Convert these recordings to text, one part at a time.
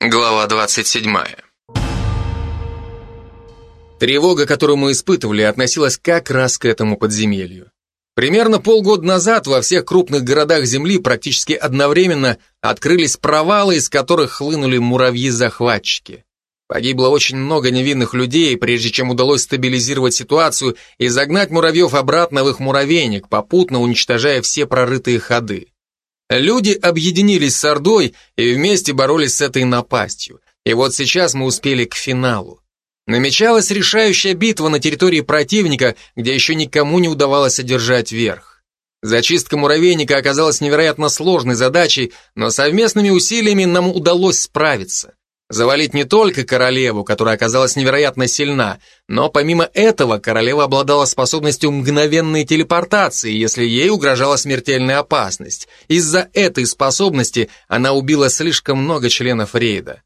Глава 27. Тревога, которую мы испытывали, относилась как раз к этому подземелью. Примерно полгода назад во всех крупных городах Земли практически одновременно открылись провалы, из которых хлынули муравьи-захватчики. Погибло очень много невинных людей, прежде чем удалось стабилизировать ситуацию и загнать муравьев обратно в их муравейник, попутно уничтожая все прорытые ходы. Люди объединились с Ордой и вместе боролись с этой напастью. И вот сейчас мы успели к финалу. Намечалась решающая битва на территории противника, где еще никому не удавалось одержать верх. Зачистка муравейника оказалась невероятно сложной задачей, но совместными усилиями нам удалось справиться. Завалить не только королеву, которая оказалась невероятно сильна, но помимо этого королева обладала способностью мгновенной телепортации, если ей угрожала смертельная опасность. Из-за этой способности она убила слишком много членов рейда.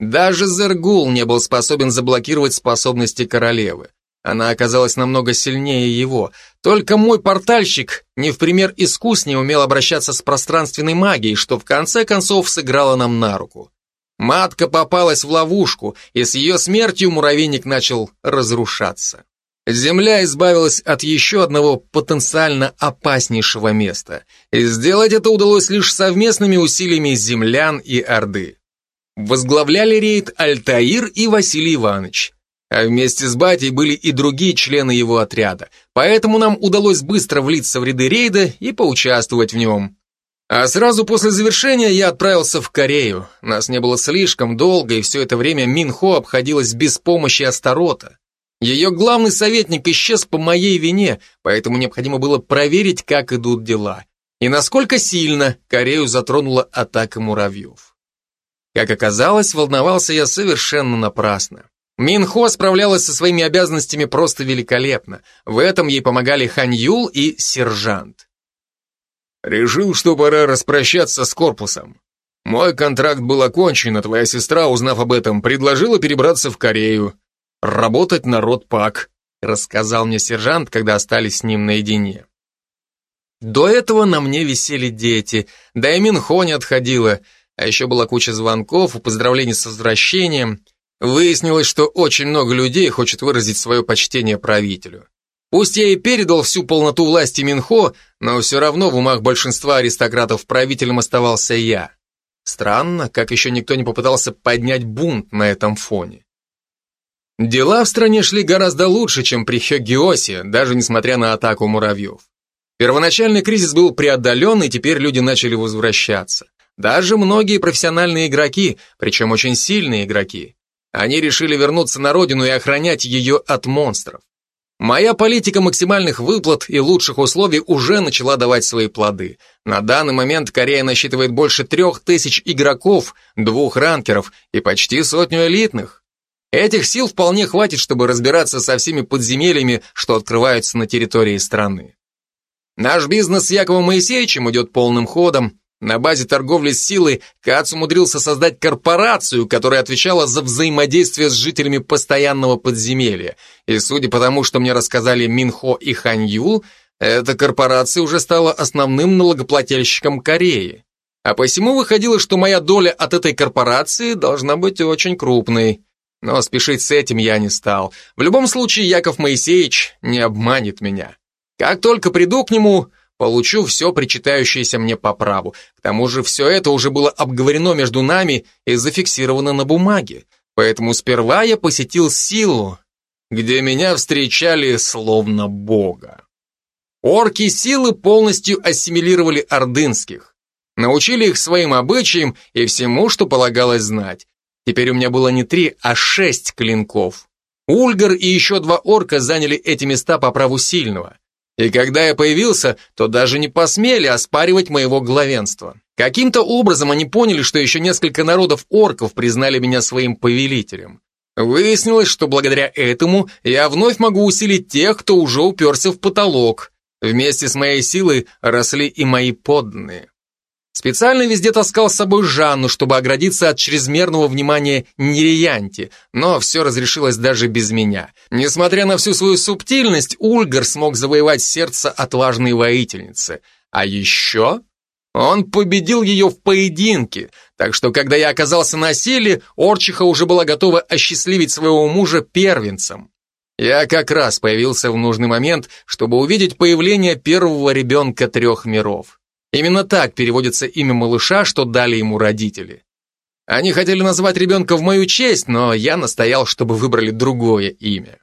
Даже Зергул не был способен заблокировать способности королевы. Она оказалась намного сильнее его. Только мой портальщик не в пример искуснее умел обращаться с пространственной магией, что в конце концов сыграло нам на руку. Матка попалась в ловушку, и с ее смертью муравейник начал разрушаться. Земля избавилась от еще одного потенциально опаснейшего места, и сделать это удалось лишь совместными усилиями землян и Орды. Возглавляли рейд Альтаир и Василий Иванович, а вместе с батей были и другие члены его отряда, поэтому нам удалось быстро влиться в ряды рейда и поучаствовать в нем. А сразу после завершения я отправился в Корею. Нас не было слишком долго, и все это время Минхо обходилась без помощи Астарота. Ее главный советник исчез по моей вине, поэтому необходимо было проверить, как идут дела. И насколько сильно Корею затронула атака муравьев. Как оказалось, волновался я совершенно напрасно. Минхо справлялась со своими обязанностями просто великолепно. В этом ей помогали Хан Юл и сержант. Решил, что пора распрощаться с корпусом. Мой контракт был окончен, а твоя сестра, узнав об этом, предложила перебраться в Корею, работать на Ротпак, рассказал мне сержант, когда остались с ним наедине. До этого на мне висели дети, да и Минхо не отходила, а еще была куча звонков и поздравлений с возвращением. Выяснилось, что очень много людей хочет выразить свое почтение правителю. Пусть я и передал всю полноту власти Минхо, но все равно в умах большинства аристократов правителем оставался я. Странно, как еще никто не попытался поднять бунт на этом фоне. Дела в стране шли гораздо лучше, чем при Хёгиосе, даже несмотря на атаку муравьев. Первоначальный кризис был преодолен, и теперь люди начали возвращаться. Даже многие профессиональные игроки, причем очень сильные игроки. Они решили вернуться на родину и охранять ее от монстров. Моя политика максимальных выплат и лучших условий уже начала давать свои плоды. На данный момент Корея насчитывает больше трех тысяч игроков, двух ранкеров и почти сотню элитных. Этих сил вполне хватит, чтобы разбираться со всеми подземельями, что открываются на территории страны. Наш бизнес с Яковом Моисеевичем идет полным ходом, на базе торговли с силой Кац умудрился создать корпорацию, которая отвечала за взаимодействие с жителями постоянного подземелья. И судя по тому, что мне рассказали Минхо и Ханью, эта корпорация уже стала основным налогоплательщиком Кореи. А посему выходило, что моя доля от этой корпорации должна быть очень крупной. Но спешить с этим я не стал. В любом случае, Яков Моисеевич не обманет меня. Как только приду к нему, Получу все причитающееся мне по праву. К тому же все это уже было обговорено между нами и зафиксировано на бумаге. Поэтому сперва я посетил силу, где меня встречали словно бога. Орки силы полностью ассимилировали ордынских. Научили их своим обычаям и всему, что полагалось знать. Теперь у меня было не три, а шесть клинков. Ульгар и еще два орка заняли эти места по праву сильного. И когда я появился, то даже не посмели оспаривать моего главенства. Каким-то образом они поняли, что еще несколько народов орков признали меня своим повелителем. Выяснилось, что благодаря этому я вновь могу усилить тех, кто уже уперся в потолок. Вместе с моей силой росли и мои подданные. Специально везде таскал с собой Жанну, чтобы оградиться от чрезмерного внимания Нериянти, но все разрешилось даже без меня. Несмотря на всю свою субтильность, Ульгар смог завоевать сердце отважной воительницы. А еще Он победил ее в поединке, так что, когда я оказался на силе, Орчиха уже была готова осчастливить своего мужа первенцем. Я как раз появился в нужный момент, чтобы увидеть появление первого ребенка трех миров. Именно так переводится имя малыша, что дали ему родители. Они хотели назвать ребенка в мою честь, но я настоял, чтобы выбрали другое имя.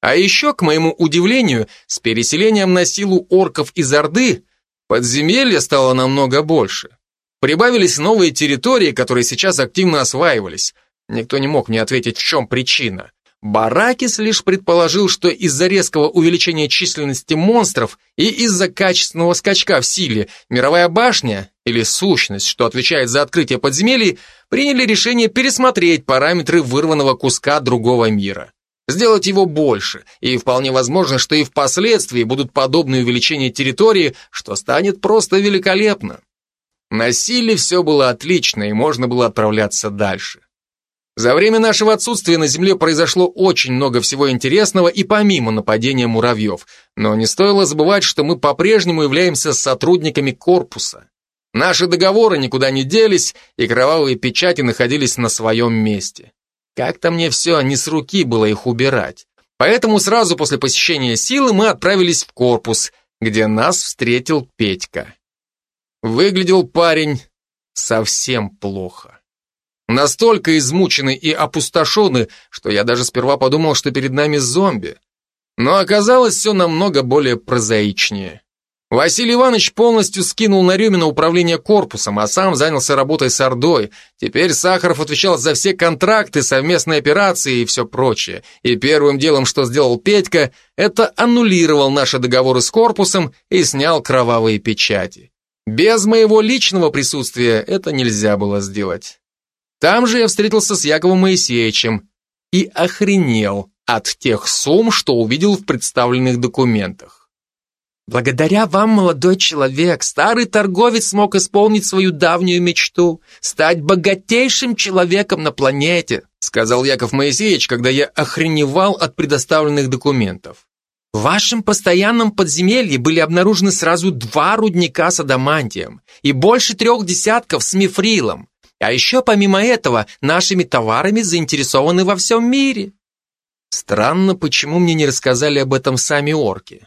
А еще, к моему удивлению, с переселением на силу орков из Орды подземелья стало намного больше. Прибавились новые территории, которые сейчас активно осваивались. Никто не мог мне ответить, в чем причина. Баракис лишь предположил, что из-за резкого увеличения численности монстров и из-за качественного скачка в силе мировая башня, или сущность, что отвечает за открытие подземелий, приняли решение пересмотреть параметры вырванного куска другого мира. Сделать его больше, и вполне возможно, что и впоследствии будут подобные увеличения территории, что станет просто великолепно. На силе все было отлично, и можно было отправляться дальше. За время нашего отсутствия на Земле произошло очень много всего интересного и помимо нападения муравьев, но не стоило забывать, что мы по-прежнему являемся сотрудниками корпуса. Наши договоры никуда не делись, и кровавые печати находились на своем месте. Как-то мне все не с руки было их убирать. Поэтому сразу после посещения силы мы отправились в корпус, где нас встретил Петька. Выглядел парень совсем плохо. Настолько измученный и опустошенный, что я даже сперва подумал, что перед нами зомби. Но оказалось все намного более прозаичнее. Василий Иванович полностью скинул на Рюмина управление корпусом, а сам занялся работой с Ордой. Теперь Сахаров отвечал за все контракты, совместные операции и все прочее. И первым делом, что сделал Петька, это аннулировал наши договоры с корпусом и снял кровавые печати. Без моего личного присутствия это нельзя было сделать. Там же я встретился с Яковом Моисеевичем и охренел от тех сумм, что увидел в представленных документах. Благодаря вам, молодой человек, старый торговец смог исполнить свою давнюю мечту, стать богатейшим человеком на планете, сказал Яков Моисеевич, когда я охреневал от предоставленных документов. В вашем постоянном подземелье были обнаружены сразу два рудника с адамантием и больше трех десятков с мифрилом. А еще помимо этого, нашими товарами заинтересованы во всем мире. Странно, почему мне не рассказали об этом сами орки.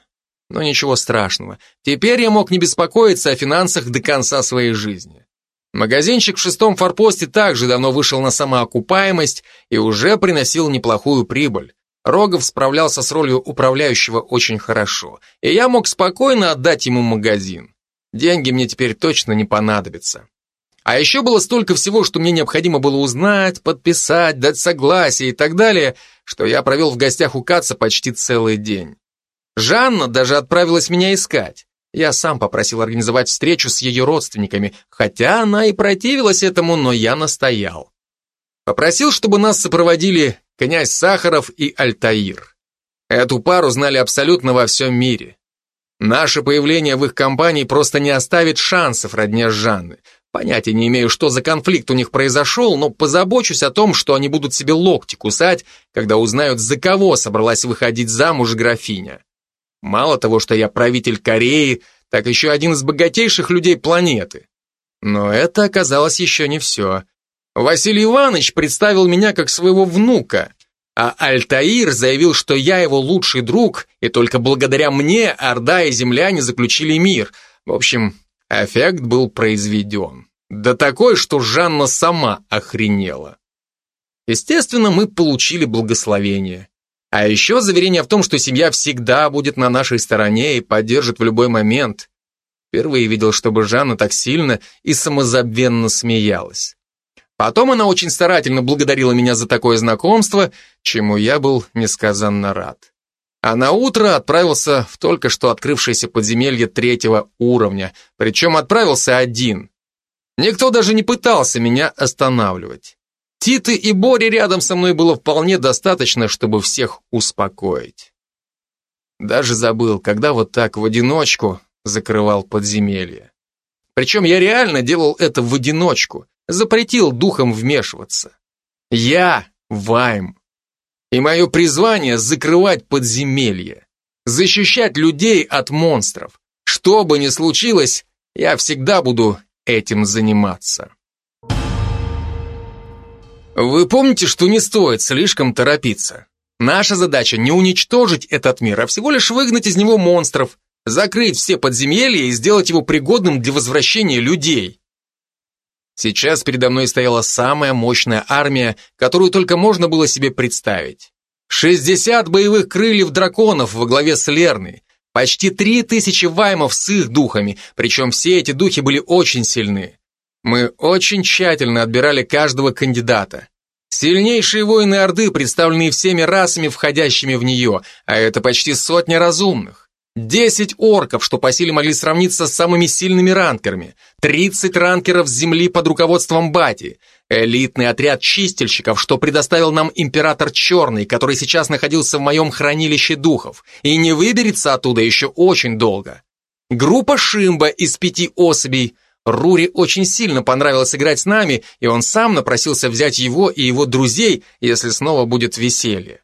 Но ничего страшного. Теперь я мог не беспокоиться о финансах до конца своей жизни. Магазинчик в шестом форпосте также давно вышел на самоокупаемость и уже приносил неплохую прибыль. Рогов справлялся с ролью управляющего очень хорошо, и я мог спокойно отдать ему магазин. Деньги мне теперь точно не понадобятся. А еще было столько всего, что мне необходимо было узнать, подписать, дать согласие и так далее, что я провел в гостях у Каца почти целый день. Жанна даже отправилась меня искать. Я сам попросил организовать встречу с ее родственниками, хотя она и противилась этому, но я настоял. Попросил, чтобы нас сопроводили князь Сахаров и Альтаир. Эту пару знали абсолютно во всем мире. Наше появление в их компании просто не оставит шансов родне Жанны. Понятия не имею, что за конфликт у них произошел, но позабочусь о том, что они будут себе локти кусать, когда узнают, за кого собралась выходить замуж графиня. Мало того, что я правитель Кореи, так еще один из богатейших людей планеты. Но это оказалось еще не все. Василий Иванович представил меня как своего внука, а Альтаир заявил, что я его лучший друг, и только благодаря мне Орда и земляне заключили мир. В общем, эффект был произведен. Да такой, что Жанна сама охренела. Естественно, мы получили благословение. А еще заверение в том, что семья всегда будет на нашей стороне и поддержит в любой момент. Впервые видел, чтобы Жанна так сильно и самозабвенно смеялась. Потом она очень старательно благодарила меня за такое знакомство, чему я был несказанно рад. А на утро отправился в только что открывшееся подземелье третьего уровня, причем отправился один. Никто даже не пытался меня останавливать. Титы и Бори рядом со мной было вполне достаточно, чтобы всех успокоить. Даже забыл, когда вот так в одиночку закрывал подземелье. Причем я реально делал это в одиночку, запретил духом вмешиваться. Я Вайм. И мое призвание — закрывать подземелье, защищать людей от монстров. Что бы ни случилось, я всегда буду этим заниматься. Вы помните, что не стоит слишком торопиться. Наша задача не уничтожить этот мир, а всего лишь выгнать из него монстров, закрыть все подземелья и сделать его пригодным для возвращения людей. Сейчас передо мной стояла самая мощная армия, которую только можно было себе представить. 60 боевых крыльев драконов во главе с Лерной, почти 3000 ваймов с их духами, причем все эти духи были очень сильны. Мы очень тщательно отбирали каждого кандидата. Сильнейшие воины Орды, представленные всеми расами, входящими в нее, а это почти сотня разумных. Десять орков, что по силе могли сравниться с самыми сильными ранкерами. Тридцать ранкеров с земли под руководством Бати. Элитный отряд чистильщиков, что предоставил нам император Черный, который сейчас находился в моем хранилище духов и не выберется оттуда еще очень долго. Группа Шимба из пяти особей. Рури очень сильно понравилось играть с нами, и он сам напросился взять его и его друзей, если снова будет веселье.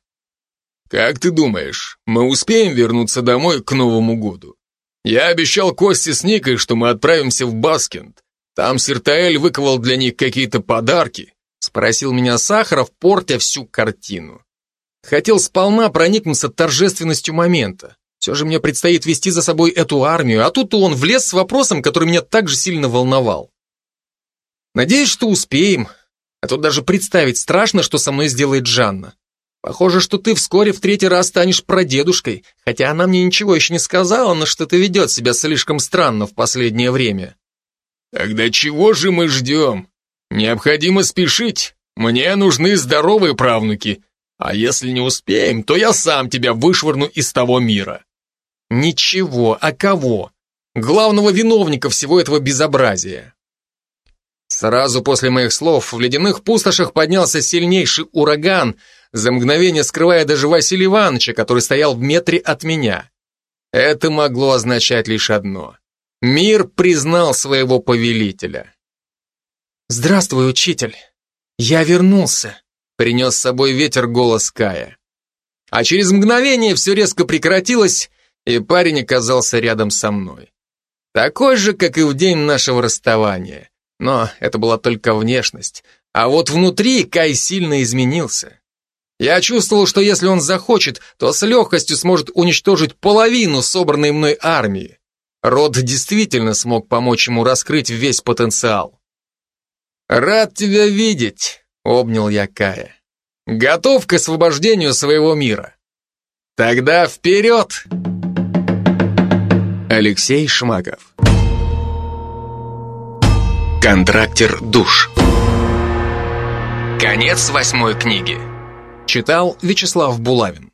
«Как ты думаешь, мы успеем вернуться домой к Новому году? Я обещал Косте с Никой, что мы отправимся в Баскинд. Там Сиртаэль выковал для них какие-то подарки», спросил меня Сахаров, портя всю картину. Хотел сполна проникнуться торжественностью момента. Все же мне предстоит вести за собой эту армию, а тут он влез с вопросом, который меня так же сильно волновал. Надеюсь, что успеем, а тут даже представить страшно, что со мной сделает Жанна. Похоже, что ты вскоре в третий раз станешь прадедушкой, хотя она мне ничего еще не сказала, но что ты ведет себя слишком странно в последнее время. Тогда чего же мы ждем? Необходимо спешить. Мне нужны здоровые правнуки. А если не успеем, то я сам тебя вышвырну из того мира. Ничего, а кого? Главного виновника всего этого безобразия. Сразу после моих слов в ледяных пустошах поднялся сильнейший ураган, за мгновение скрывая даже Василия Ивановича, который стоял в метре от меня. Это могло означать лишь одно. Мир признал своего повелителя. «Здравствуй, учитель. Я вернулся», — принес с собой ветер голос Кая. А через мгновение все резко прекратилось, и парень оказался рядом со мной. Такой же, как и в день нашего расставания. Но это была только внешность. А вот внутри Кай сильно изменился. Я чувствовал, что если он захочет, то с легкостью сможет уничтожить половину собранной мной армии. Род действительно смог помочь ему раскрыть весь потенциал. «Рад тебя видеть», — обнял я Кая. «Готов к освобождению своего мира». «Тогда вперед!» Алексей Шмаков Контрактер душ Конец восьмой книги Читал Вячеслав Булавин